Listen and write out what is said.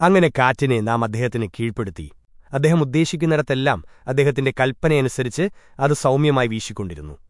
അങ്ങനെ കാറ്റിനെ നാം അദ്ദേഹത്തിന് കീഴ്പ്പെടുത്തി. അദ്ദേഹം ഉദ്ദേശിക്കുന്നിടത്തെല്ലാം അദ്ദേഹത്തിന്റെ കൽപ്പനയനുസരിച്ച് അത് സൗമ്യമായി വീശിക്കൊണ്ടിരുന്നു.